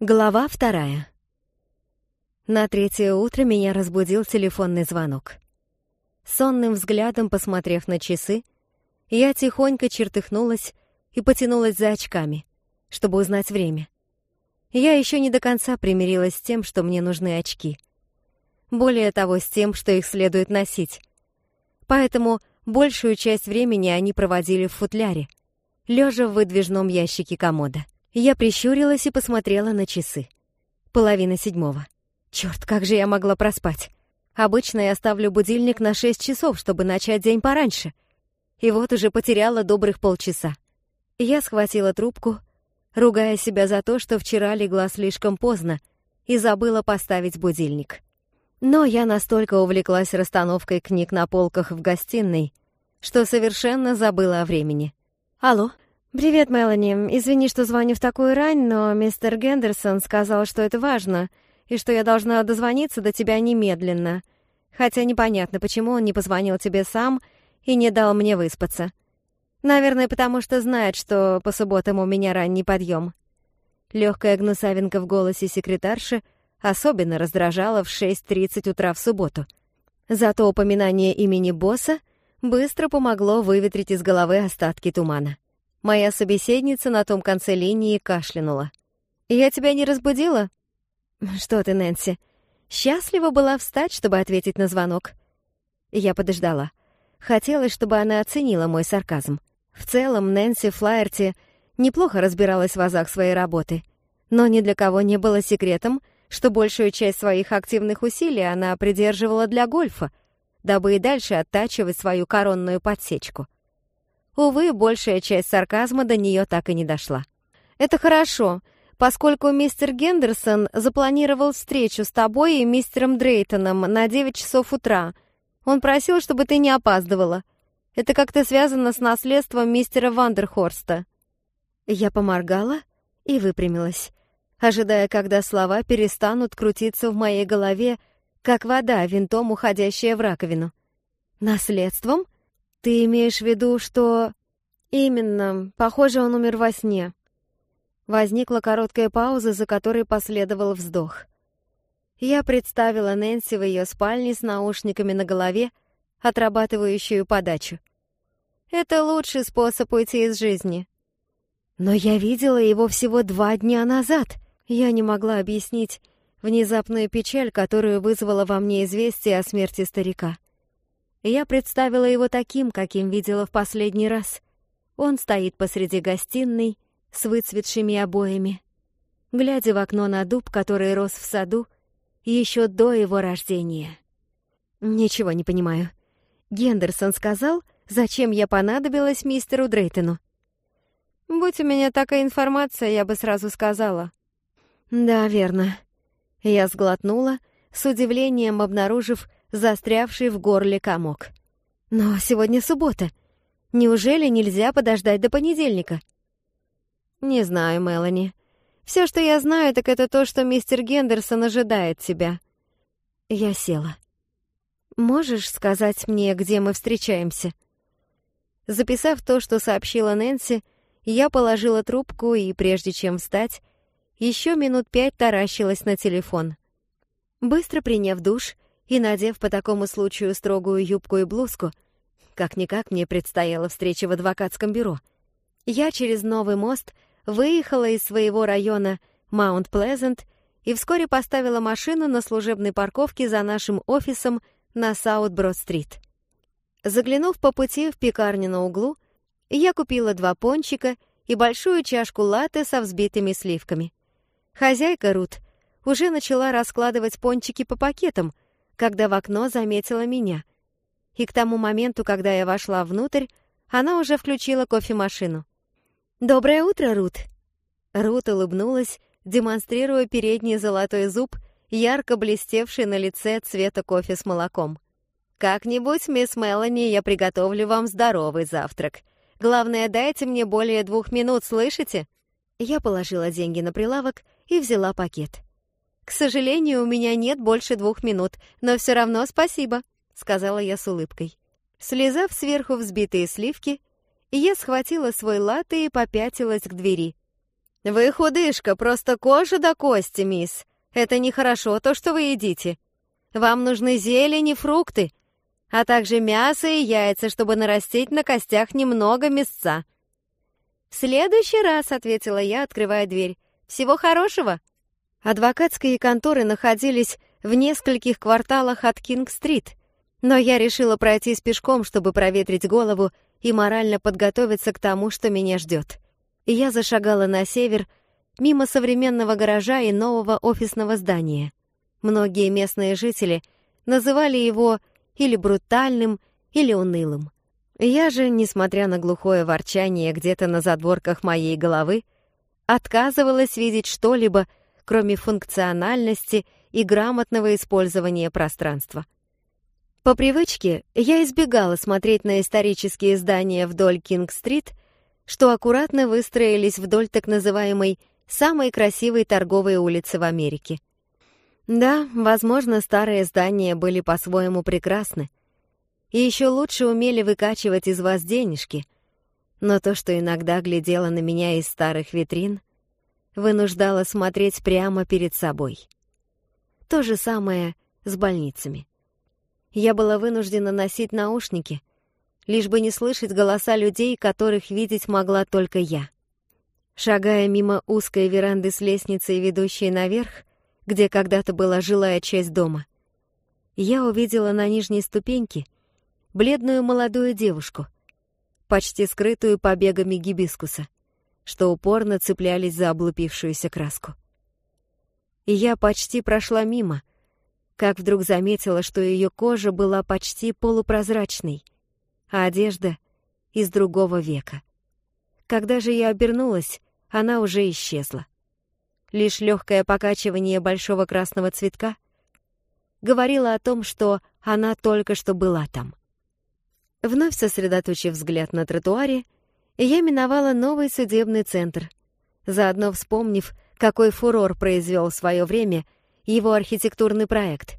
Глава вторая. На третье утро меня разбудил телефонный звонок. Сонным взглядом посмотрев на часы, я тихонько чертыхнулась и потянулась за очками, чтобы узнать время. Я еще не до конца примирилась с тем, что мне нужны очки. Более того, с тем, что их следует носить. Поэтому большую часть времени они проводили в футляре, лежа в выдвижном ящике комода. Я прищурилась и посмотрела на часы. Половина седьмого. Черт, как же я могла проспать? Обычно я ставлю будильник на шесть часов, чтобы начать день пораньше. И вот уже потеряла добрых полчаса. Я схватила трубку, ругая себя за то, что вчера легла слишком поздно и забыла поставить будильник. Но я настолько увлеклась расстановкой книг на полках в гостиной, что совершенно забыла о времени. «Алло?» «Привет, Мелани. Извини, что звоню в такую рань, но мистер Гендерсон сказал, что это важно, и что я должна дозвониться до тебя немедленно. Хотя непонятно, почему он не позвонил тебе сам и не дал мне выспаться. Наверное, потому что знает, что по субботам у меня ранний подъем. Легкая гнусавинка в голосе секретарши особенно раздражала в 6.30 утра в субботу. Зато упоминание имени босса быстро помогло выветрить из головы остатки тумана. Моя собеседница на том конце линии кашлянула. «Я тебя не разбудила?» «Что ты, Нэнси?» Счастлива была встать, чтобы ответить на звонок. Я подождала. Хотелось, чтобы она оценила мой сарказм. В целом, Нэнси Флаерти неплохо разбиралась в азах своей работы, но ни для кого не было секретом, что большую часть своих активных усилий она придерживала для гольфа, дабы и дальше оттачивать свою коронную подсечку. Увы, большая часть сарказма до нее так и не дошла. «Это хорошо, поскольку мистер Гендерсон запланировал встречу с тобой и мистером Дрейтоном на 9 часов утра. Он просил, чтобы ты не опаздывала. Это как-то связано с наследством мистера Вандерхорста». Я поморгала и выпрямилась, ожидая, когда слова перестанут крутиться в моей голове, как вода, винтом уходящая в раковину. «Наследством?» «Ты имеешь в виду, что...» «Именно. Похоже, он умер во сне». Возникла короткая пауза, за которой последовал вздох. Я представила Нэнси в ее спальне с наушниками на голове, отрабатывающую подачу. Это лучший способ уйти из жизни. Но я видела его всего два дня назад. Я не могла объяснить внезапную печаль, которую вызвало во мне известие о смерти старика. Я представила его таким, каким видела в последний раз. Он стоит посреди гостиной с выцветшими обоями, глядя в окно на дуб, который рос в саду еще до его рождения. Ничего не понимаю. Гендерсон сказал, зачем я понадобилась мистеру Дрейтону. Будь у меня такая информация, я бы сразу сказала. Да, верно. Я сглотнула, с удивлением обнаружив, застрявший в горле комок. «Но сегодня суббота. Неужели нельзя подождать до понедельника?» «Не знаю, Мелани. Все, что я знаю, так это то, что мистер Гендерсон ожидает тебя». Я села. «Можешь сказать мне, где мы встречаемся?» Записав то, что сообщила Нэнси, я положила трубку и, прежде чем встать, еще минут пять таращилась на телефон. Быстро приняв душ, и, надев по такому случаю строгую юбку и блузку, как-никак мне предстояла встреча в адвокатском бюро, я через новый мост выехала из своего района Маунт-Плезент и вскоре поставила машину на служебной парковке за нашим офисом на Саут-Брод-стрит. Заглянув по пути в пекарню на углу, я купила два пончика и большую чашку латте со взбитыми сливками. Хозяйка Рут уже начала раскладывать пончики по пакетам — когда в окно заметила меня. И к тому моменту, когда я вошла внутрь, она уже включила кофемашину. «Доброе утро, Рут!» Рут улыбнулась, демонстрируя передний золотой зуб, ярко блестевший на лице цвета кофе с молоком. «Как-нибудь, мисс Мелани, я приготовлю вам здоровый завтрак. Главное, дайте мне более двух минут, слышите?» Я положила деньги на прилавок и взяла пакет. «К сожалению, у меня нет больше двух минут, но все равно спасибо», — сказала я с улыбкой. Слезав сверху взбитые сливки, я схватила свой латте и попятилась к двери. «Вы худышка, просто кожа до кости, мисс. Это нехорошо, то, что вы едите. Вам нужны зелень и фрукты, а также мясо и яйца, чтобы нарастить на костях немного мясца». «В следующий раз», — ответила я, открывая дверь. «Всего хорошего!» Адвокатские конторы находились в нескольких кварталах от Кинг-стрит, но я решила пройтись пешком, чтобы проветрить голову и морально подготовиться к тому, что меня ждет. Я зашагала на север, мимо современного гаража и нового офисного здания. Многие местные жители называли его или брутальным, или унылым. Я же, несмотря на глухое ворчание где-то на задворках моей головы, отказывалась видеть что-либо, кроме функциональности и грамотного использования пространства. По привычке я избегала смотреть на исторические здания вдоль Кинг-стрит, что аккуратно выстроились вдоль так называемой «самой красивой торговой улицы в Америке». Да, возможно, старые здания были по-своему прекрасны, и еще лучше умели выкачивать из вас денежки. Но то, что иногда глядело на меня из старых витрин, вынуждало смотреть прямо перед собой. То же самое с больницами. Я была вынуждена носить наушники, лишь бы не слышать голоса людей, которых видеть могла только я. Шагая мимо узкой веранды с лестницей, ведущей наверх, где когда-то была жилая часть дома, я увидела на нижней ступеньке — бледную молодую девушку, почти скрытую побегами гибискуса, что упорно цеплялись за облупившуюся краску. И я почти прошла мимо, как вдруг заметила, что ее кожа была почти полупрозрачной, а одежда — из другого века. Когда же я обернулась, она уже исчезла. Лишь легкое покачивание большого красного цветка говорило о том, что она только что была там. Вновь сосредоточив взгляд на тротуаре, я миновала новый судебный центр, заодно вспомнив, какой фурор произвел в свое время его архитектурный проект,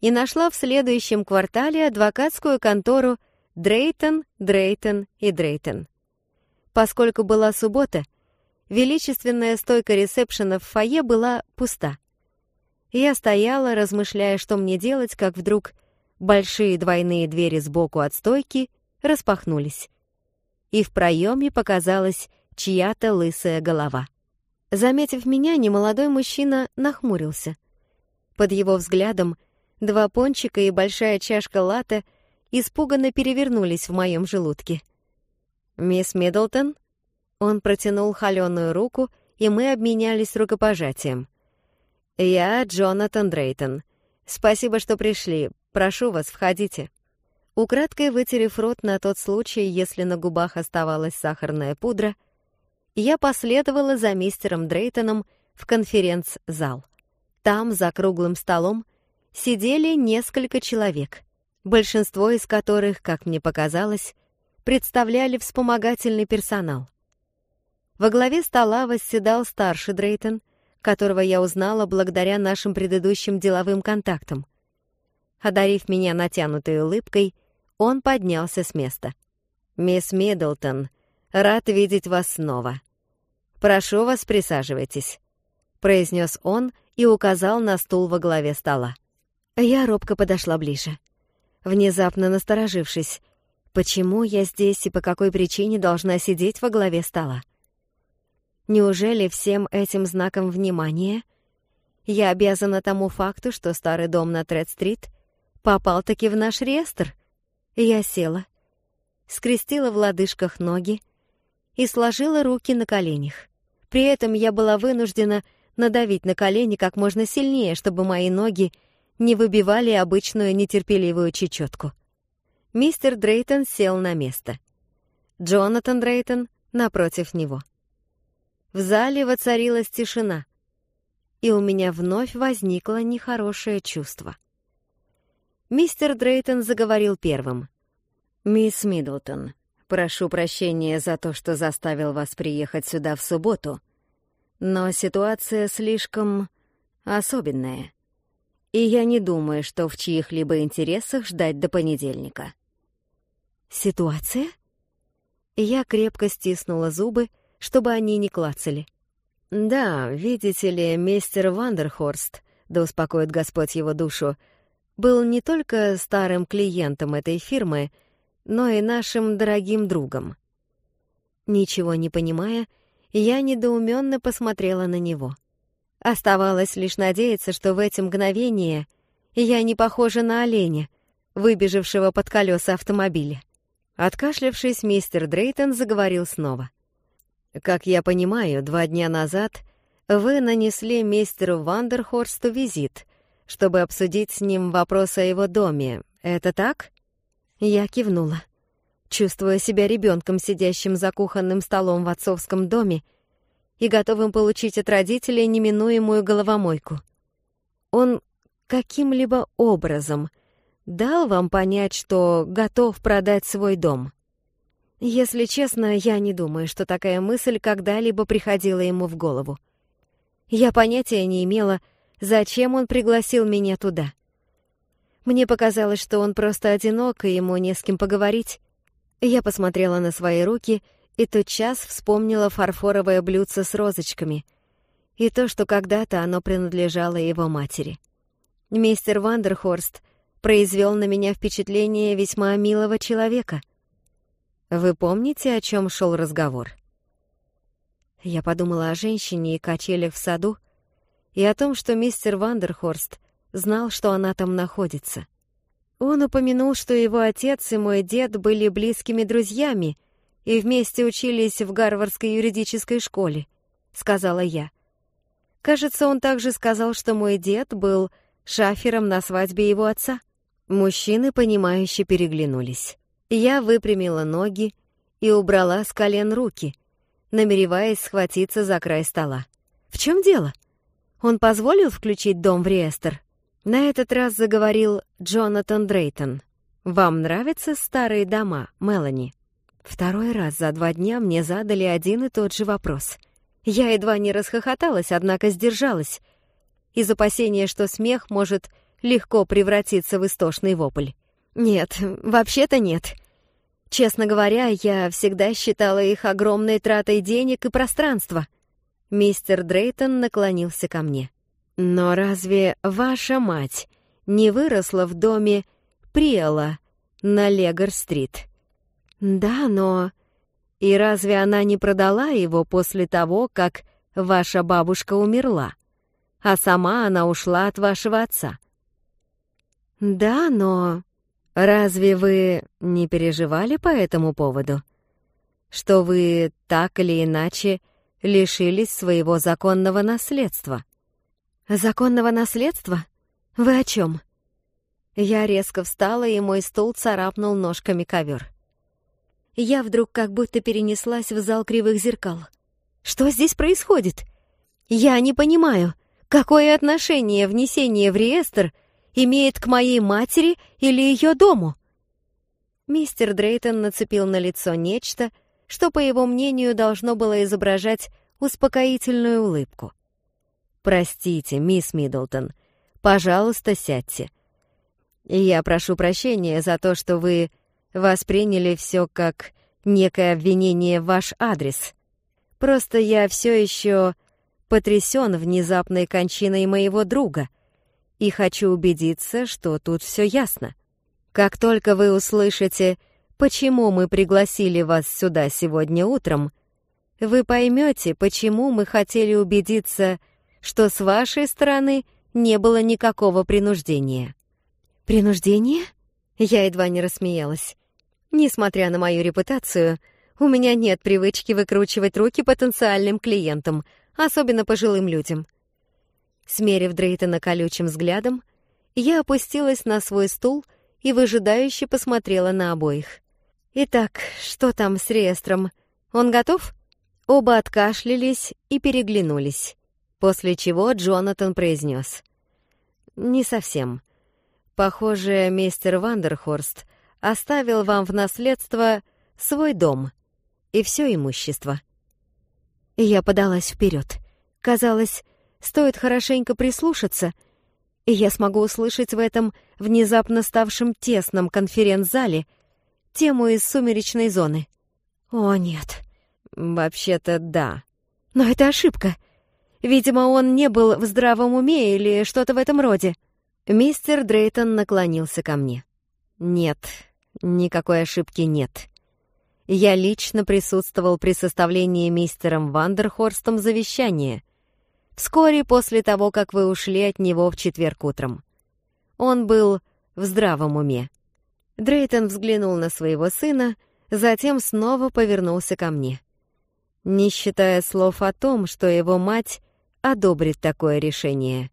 и нашла в следующем квартале адвокатскую контору Дрейтон, Дрейтон и Дрейтон. Поскольку была суббота, величественная стойка ресепшена в фойе была пуста. Я стояла, размышляя, что мне делать, как вдруг Большие двойные двери сбоку от стойки распахнулись. И в проеме показалась чья-то лысая голова. Заметив меня, немолодой мужчина нахмурился. Под его взглядом два пончика и большая чашка латте испуганно перевернулись в моем желудке. «Мисс Миддлтон?» Он протянул холеную руку, и мы обменялись рукопожатием. «Я Джонатан Дрейтон. Спасибо, что пришли. Прошу вас, входите». Украдкой вытерев рот на тот случай, если на губах оставалась сахарная пудра, я последовала за мистером Дрейтоном в конференц-зал. Там, за круглым столом, сидели несколько человек, большинство из которых, как мне показалось, представляли вспомогательный персонал. Во главе стола восседал старший Дрейтон, которого я узнала благодаря нашим предыдущим деловым контактам — Одарив меня натянутой улыбкой, он поднялся с места. «Мисс Миддлтон, рад видеть вас снова. Прошу вас, присаживайтесь», — произнес он и указал на стул во главе стола. Я робко подошла ближе, внезапно насторожившись. Почему я здесь и по какой причине должна сидеть во главе стола? Неужели всем этим знаком внимания я обязана тому факту, что старый дом на Тред-стрит попал-таки в наш реестр. Я села, скрестила в лодыжках ноги и сложила руки на коленях. При этом я была вынуждена надавить на колени как можно сильнее, чтобы мои ноги не выбивали обычную нетерпеливую чечетку. Мистер Дрейтон сел на место. Джонатан Дрейтон напротив него. В зале воцарилась тишина, и у меня вновь возникло нехорошее чувство. Мистер Дрейтон заговорил первым. «Мисс Миддлтон, прошу прощения за то, что заставил вас приехать сюда в субботу, но ситуация слишком особенная, и я не думаю, что в чьих-либо интересах ждать до понедельника». «Ситуация?» Я крепко стиснула зубы, чтобы они не клацали. Да, видите ли, мистер Вандерхорст, да успокоит Господь его душу, был не только старым клиентом этой фирмы, но и нашим дорогим другом. Ничего не понимая, я недоуменно посмотрела на него. Оставалось лишь надеяться, что в эти мгновения я не похожа на оленя, выбежавшего под колеса автомобиля. Откашлявшись, мистер Дрейтон заговорил снова. «Как я понимаю, два дня назад вы нанесли мистеру Вандерхорсту визит, чтобы обсудить с ним вопрос о его доме. Это так?» Я кивнула, чувствуя себя ребенком, сидящим за кухонным столом в отцовском доме и готовым получить от родителей неминуемую головомойку. Он каким-либо образом дал вам понять, что готов продать свой дом? Если честно, я не думаю, что такая мысль когда-либо приходила ему в голову. Я понятия не имела, зачем он пригласил меня туда. Мне показалось, что он просто одинок, и ему не с кем поговорить. Я посмотрела на свои руки и тотчас вспомнила фарфоровое блюдце с розочками и то, что когда-то оно принадлежало его матери. Мистер Вандерхорст произвел на меня впечатление весьма милого человека. Вы помните, о чем шел разговор? Я подумала о женщине и качелях в саду, и о том, что мистер Вандерхорст знал, что она там находится. Он упомянул, что его отец и мой дед были близкими друзьями и вместе учились в Гарвардской юридической школе, сказала я. Кажется, он также сказал, что мой дед был шафером на свадьбе его отца. Мужчины, понимающе переглянулись. Я выпрямила ноги и убрала с колен руки, намереваясь схватиться за край стола. «В чем дело? Он позволил включить дом в реестр?» На этот раз заговорил Джонатан Дрейтон. «Вам нравятся старые дома, Мелани?» Второй раз за два дня мне задали один и тот же вопрос. Я едва не расхохоталась, однако сдержалась, из опасения, что смех может легко превратиться в истошный вопль. Нет, вообще-то нет. Честно говоря, я всегда считала их огромной тратой денег и пространства. Мистер Дрейтон наклонился ко мне. Но разве ваша мать не выросла в доме Приэла на Легор-стрит? Да, но... И разве она не продала его после того, как ваша бабушка умерла? А сама она ушла от вашего отца. Да, но... Разве вы не переживали по этому поводу? Что вы так или иначе лишились своего законного наследства? Законного наследства? Вы о чем? Я резко встала, и мой стул царапнул ножками ковер. Я вдруг как будто перенеслась в зал кривых зеркал. Что здесь происходит? Я не понимаю, какое отношение внесение в реестр — имеет к моей матери или ее дому?» Мистер Дрейтон нацепил на лицо нечто, что, по его мнению, должно было изображать успокоительную улыбку. «Простите, мисс Миддлтон, пожалуйста, сядьте. Я прошу прощения за то, что вы восприняли все как некое обвинение в ваш адрес. Просто я все еще потрясен внезапной кончиной моего друга, и хочу убедиться, что тут все ясно. Как только вы услышите, почему мы пригласили вас сюда сегодня утром, вы поймете, почему мы хотели убедиться, что с вашей стороны не было никакого принуждения. Принуждение? Я едва не рассмеялась. Несмотря на мою репутацию, у меня нет привычки выкручивать руки потенциальным клиентам, особенно пожилым людям. Смерив Дрейтона колючим взглядом, я опустилась на свой стул и выжидающе посмотрела на обоих. «Итак, что там с реестром? Он готов?» Оба откашлялись и переглянулись, после чего Джонатан произнес. «Не совсем. Похоже, мистер Вандерхорст оставил вам в наследство свой дом и все имущество». Я подалась вперед. Казалось, Стоит хорошенько прислушаться, и я смогу услышать в этом внезапно ставшем тесном конференц-зале тему из сумеречной зоны. О, нет. Вообще-то да. Но это ошибка. Видимо, он не был в здравом уме или что-то в этом роде. Мистер Дрейтон наклонился ко мне. Нет, никакой ошибки нет. Я лично присутствовал при составлении мистером Вандерхорстом завещания, вскоре после того, как вы ушли от него в четверг утром. Он был в здравом уме. Дрейтон взглянул на своего сына, затем снова повернулся ко мне. Не считая слов о том, что его мать одобрит такое решение.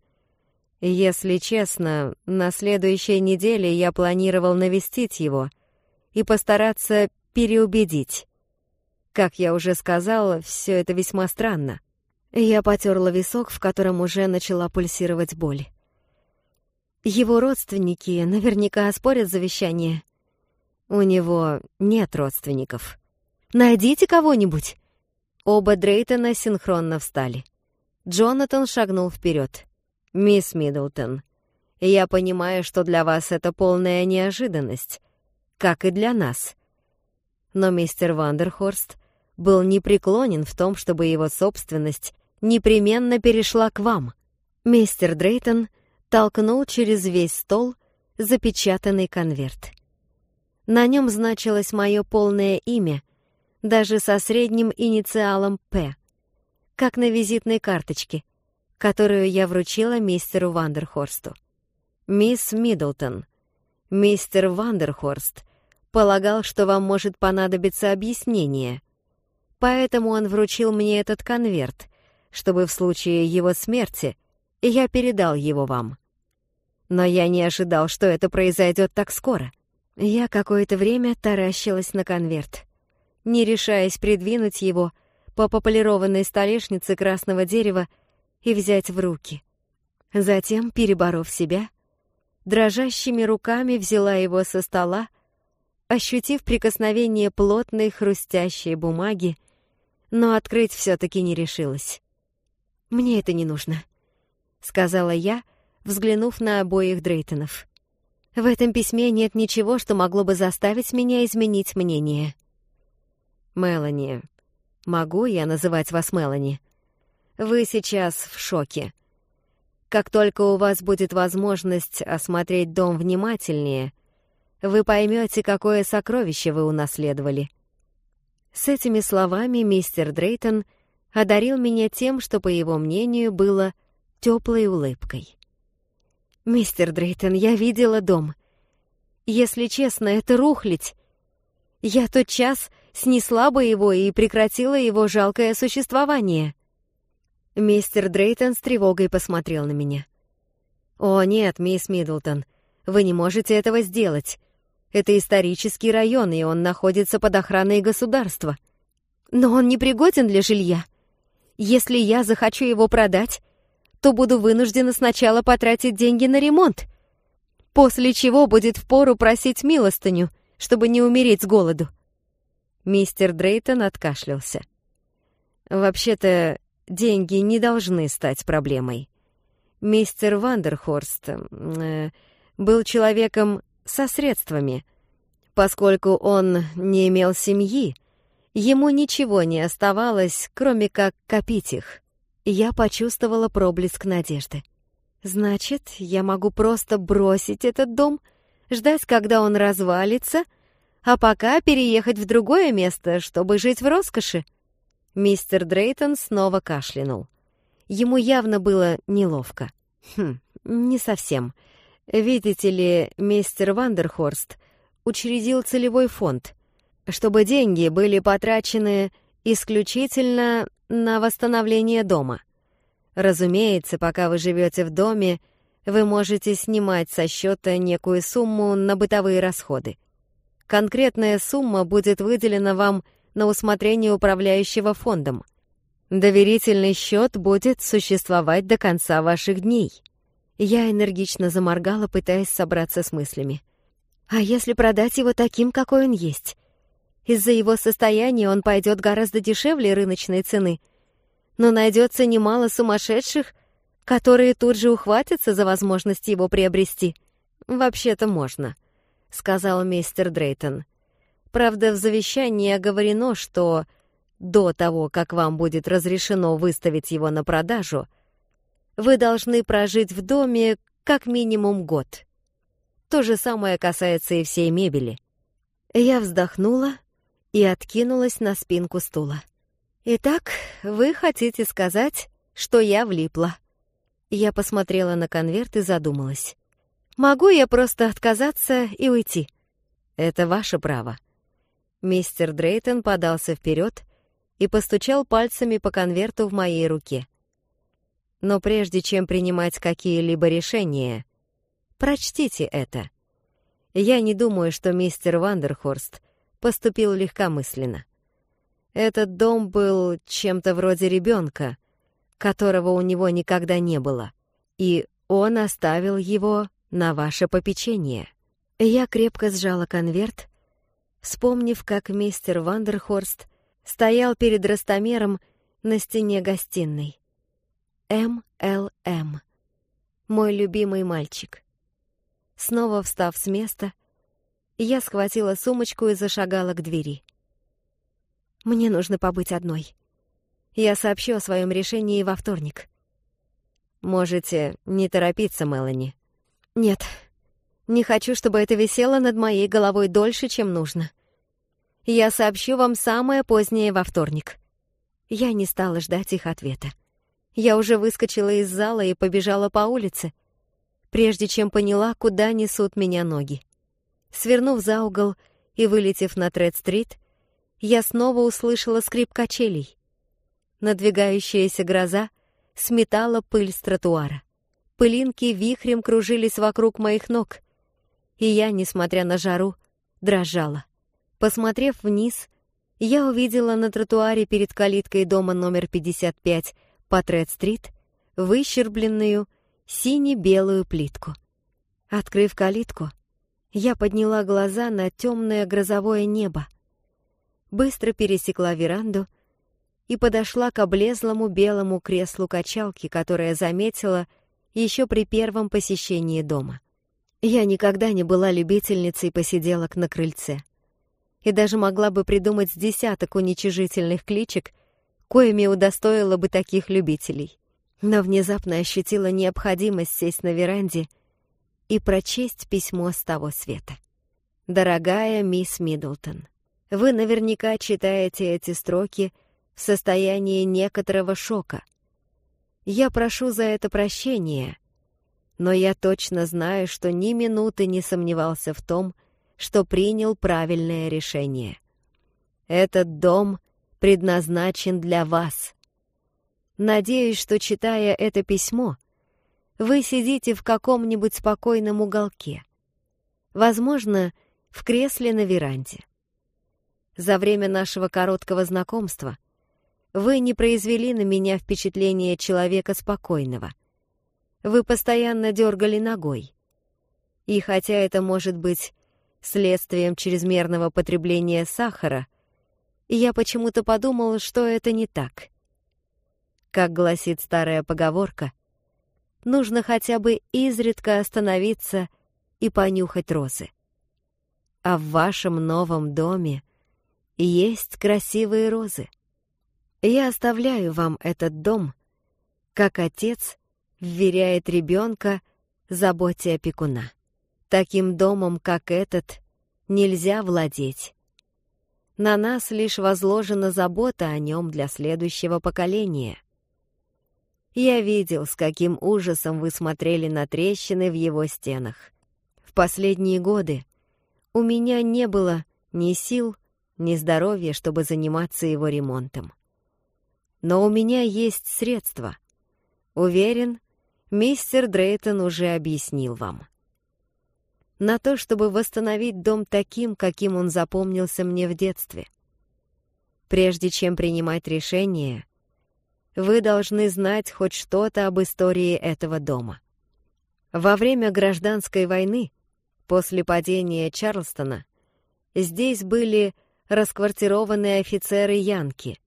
Если честно, на следующей неделе я планировал навестить его и постараться переубедить. Как я уже сказала, все это весьма странно. Я потерла висок, в котором уже начала пульсировать боль. Его родственники наверняка оспорят завещание. У него нет родственников. Найдите кого-нибудь. Оба Дрейтона синхронно встали. Джонатан шагнул вперед. «Мисс Миддлтон, я понимаю, что для вас это полная неожиданность, как и для нас. Но мистер Вандерхорст был непреклонен в том, чтобы его собственность непременно перешла к вам. Мистер Дрейтон толкнул через весь стол запечатанный конверт. На нем значилось мое полное имя, даже со средним инициалом «П», как на визитной карточке, которую я вручила мистеру Вандерхорсту. «Мисс Миддлтон, мистер Вандерхорст полагал, что вам может понадобиться объяснение, поэтому он вручил мне этот конверт, чтобы в случае его смерти я передал его вам. Но я не ожидал, что это произойдет так скоро. Я какое-то время таращилась на конверт, не решаясь придвинуть его по пополированной столешнице красного дерева и взять в руки. Затем, переборов себя, дрожащими руками взяла его со стола, ощутив прикосновение плотной хрустящей бумаги, но открыть все-таки не решилась. «Мне это не нужно», — сказала я, — взглянув на обоих Дрейтонов. В этом письме нет ничего, что могло бы заставить меня изменить мнение. Мелани, могу я называть вас Мелани? Вы сейчас в шоке. Как только у вас будет возможность осмотреть дом внимательнее, вы поймете, какое сокровище вы унаследовали. С этими словами мистер Дрейтон одарил меня тем, что, по его мнению, было теплой улыбкой. «Мистер Дрейтон, я видела дом. Если честно, это рухлить. Я тот час снесла бы его и прекратила его жалкое существование». Мистер Дрейтон с тревогой посмотрел на меня. «О, нет, мисс Миддлтон, вы не можете этого сделать. Это исторический район, и он находится под охраной государства. Но он не пригоден для жилья. Если я захочу его продать, то буду вынуждена сначала потратить деньги на ремонт, после чего будет впору просить милостыню, чтобы не умереть с голоду. Мистер Дрейтон откашлялся. Вообще-то, деньги не должны стать проблемой. Мистер Вандерхорст э, был человеком со средствами. Поскольку он не имел семьи, ему ничего не оставалось, кроме как копить их я почувствовала проблеск надежды. Значит, я могу просто бросить этот дом, ждать, когда он развалится, а пока переехать в другое место, чтобы жить в роскоши. Мистер Дрейтон снова кашлянул. Ему явно было неловко. Хм, не совсем. Видите ли, мистер Вандерхорст учредил целевой фонд, чтобы деньги были потрачены исключительно на восстановление дома. Разумеется, пока вы живете в доме, вы можете снимать со счета некую сумму на бытовые расходы. Конкретная сумма будет выделена вам на усмотрение управляющего фондом. Доверительный счет будет существовать до конца ваших дней. Я энергично заморгала, пытаясь собраться с мыслями. А если продать его таким, какой он есть? Из-за его состояния он пойдет гораздо дешевле рыночной цены, но найдется немало сумасшедших, которые тут же ухватятся за возможность его приобрести. «Вообще-то можно», — сказал мистер Дрейтон. «Правда, в завещании оговорено, что до того, как вам будет разрешено выставить его на продажу, вы должны прожить в доме как минимум год. То же самое касается и всей мебели. Я вздохнула и откинулась на спинку стула. «Итак, вы хотите сказать, что я влипла?» Я посмотрела на конверт и задумалась. «Могу я просто отказаться и уйти?» «Это ваше право». Мистер Дрейтон подался вперед и постучал пальцами по конверту в моей руке. «Но прежде чем принимать какие-либо решения, прочтите это. Я не думаю, что мистер Вандерхорст поступил легкомысленно. Этот дом был чем-то вроде ребенка, которого у него никогда не было, и он оставил его на ваше попечение. Я крепко сжала конверт, вспомнив, как мистер Вандерхорст стоял перед ростомером на стене гостиной. МЛМ. Мой любимый мальчик. Снова встав с места, я схватила сумочку и зашагала к двери. Мне нужно побыть одной. Я сообщу о своем решении во вторник. Можете не торопиться, Мелани. Нет, не хочу, чтобы это висело над моей головой дольше, чем нужно. Я сообщу вам самое позднее во вторник. Я не стала ждать их ответа. Я уже выскочила из зала и побежала по улице, прежде чем поняла, куда несут меня ноги. Свернув за угол и вылетев на Тред-стрит, я снова услышала скрип качелей. Надвигающаяся гроза сметала пыль с тротуара. Пылинки вихрем кружились вокруг моих ног, и я, несмотря на жару, дрожала. Посмотрев вниз, я увидела на тротуаре перед калиткой дома номер 55 по Тред-стрит выщербленную сине-белую плитку. Открыв калитку, я подняла глаза на темное грозовое небо быстро пересекла веранду и подошла к облезлому белому креслу качалки, которое заметила еще при первом посещении дома. Я никогда не была любительницей посиделок на крыльце и даже могла бы придумать с десяток уничижительных кличек, коими удостоила бы таких любителей. Но внезапно ощутила необходимость сесть на веранде и прочесть письмо с того света. «Дорогая мисс Миддлтон, вы наверняка читаете эти строки в состоянии некоторого шока. Я прошу за это прощения, но я точно знаю, что ни минуты не сомневался в том, что принял правильное решение. Этот дом предназначен для вас. Надеюсь, что, читая это письмо, вы сидите в каком-нибудь спокойном уголке. Возможно, в кресле на веранде за время нашего короткого знакомства вы не произвели на меня впечатление человека спокойного. Вы постоянно дергали ногой. И хотя это может быть следствием чрезмерного потребления сахара, я почему-то подумал, что это не так. Как гласит старая поговорка, нужно хотя бы изредка остановиться и понюхать розы. А в вашем новом доме есть красивые розы. Я оставляю вам этот дом, как отец вверяет ребенка заботе опекуна. Таким домом, как этот, нельзя владеть. На нас лишь возложена забота о нем для следующего поколения. Я видел, с каким ужасом вы смотрели на трещины в его стенах. В последние годы у меня не было ни сил, ни здоровья, чтобы заниматься его ремонтом. Но у меня есть средства. Уверен, мистер Дрейтон уже объяснил вам. На то, чтобы восстановить дом таким, каким он запомнился мне в детстве. Прежде чем принимать решение, вы должны знать хоть что-то об истории этого дома. Во время гражданской войны, после падения Чарлстона, здесь были расквартированные офицеры Янки.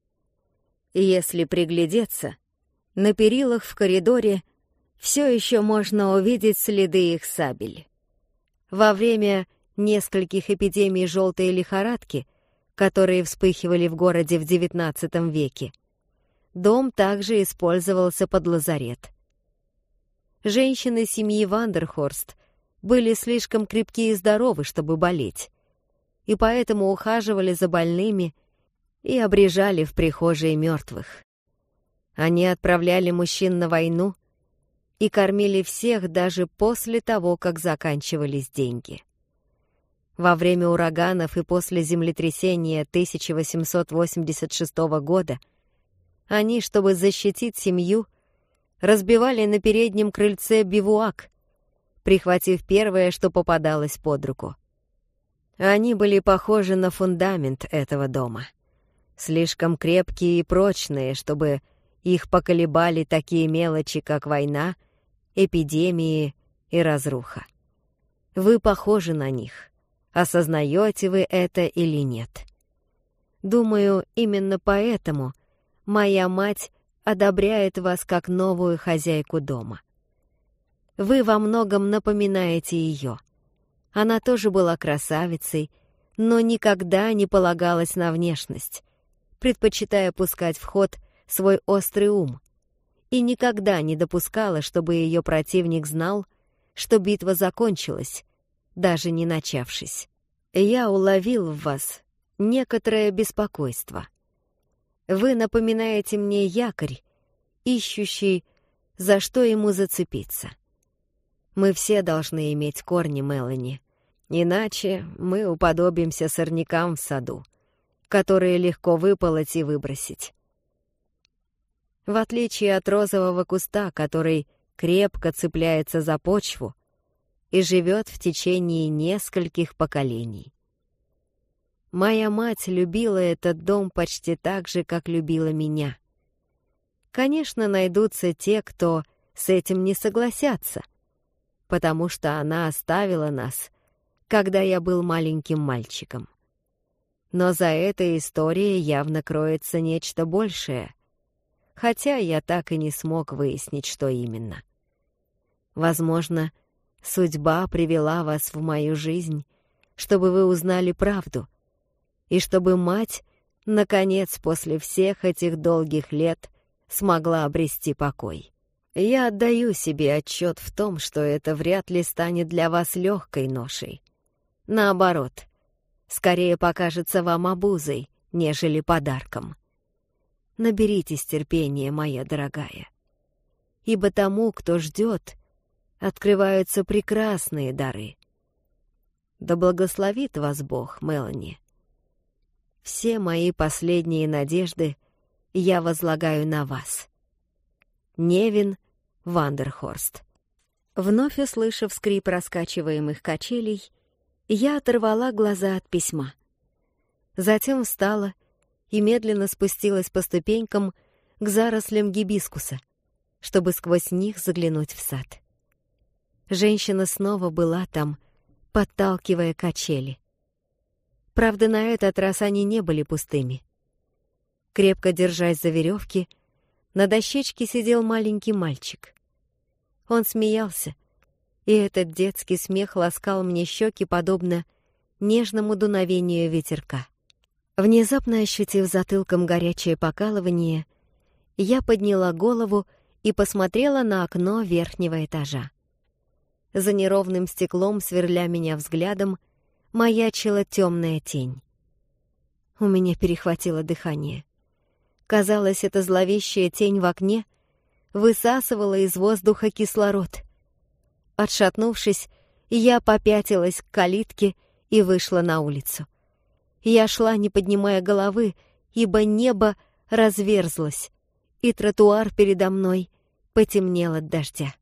Если приглядеться, на перилах в коридоре все еще можно увидеть следы их сабель. Во время нескольких эпидемий желтой лихорадки, которые вспыхивали в городе в XIX веке, дом также использовался под лазарет. Женщины семьи Вандерхорст были слишком крепкие и здоровы, чтобы болеть, и поэтому ухаживали за больными и обрежали в прихожей мертвых. Они отправляли мужчин на войну и кормили всех даже после того, как заканчивались деньги. Во время ураганов и после землетрясения 1886 года они, чтобы защитить семью, разбивали на переднем крыльце бивуак, прихватив первое, что попадалось под руку. Они были похожи на фундамент этого дома. Слишком крепкие и прочные, чтобы их поколебали такие мелочи, как война, эпидемии и разруха. Вы похожи на них. Осознаете вы это или нет? Думаю, именно поэтому моя мать одобряет вас как новую хозяйку дома. Вы во многом напоминаете ее. Она тоже была красавицей, но никогда не полагалась на внешность, предпочитая пускать в ход свой острый ум, и никогда не допускала, чтобы ее противник знал, что битва закончилась, даже не начавшись. Я уловил в вас некоторое беспокойство — вы напоминаете мне якорь, ищущий, за что ему зацепиться. Мы все должны иметь корни, Мелани. Иначе мы уподобимся сорнякам в саду, которые легко выполоть и выбросить. В отличие от розового куста, который крепко цепляется за почву и живет в течение нескольких поколений. Моя мать любила этот дом почти так же, как любила меня. Конечно, найдутся те, кто с этим не согласятся, потому что она оставила нас, когда я был маленьким мальчиком. Но за этой историей явно кроется нечто большее, хотя я так и не смог выяснить, что именно. Возможно, судьба привела вас в мою жизнь, чтобы вы узнали правду — и чтобы мать, наконец, после всех этих долгих лет, смогла обрести покой. Я отдаю себе отчет в том, что это вряд ли станет для вас легкой ношей. Наоборот, скорее покажется вам обузой, нежели подарком. Наберитесь терпения, моя дорогая. Ибо тому, кто ждет, открываются прекрасные дары. Да благословит вас Бог, Мелани. Все мои последние надежды я возлагаю на вас. Невин Вандерхорст. Вновь услышав скрип раскачиваемых качелей, я оторвала глаза от письма. Затем встала и медленно спустилась по ступенькам к зарослям гибискуса, чтобы сквозь них заглянуть в сад. Женщина снова была там, подталкивая качели. Правда, на этот раз они не были пустыми. Крепко держась за веревки, на дощечке сидел маленький мальчик. Он смеялся, и этот детский смех ласкал мне щеки, подобно нежному дуновению ветерка. Внезапно ощутив затылком горячее покалывание, я подняла голову и посмотрела на окно верхнего этажа. За неровным стеклом, сверля меня взглядом, маячила темная тень. У меня перехватило дыхание. Казалось, эта зловещая тень в окне высасывала из воздуха кислород. Отшатнувшись, я попятилась к калитке и вышла на улицу. Я шла, не поднимая головы, ибо небо разверзлось, и тротуар передо мной потемнел от дождя.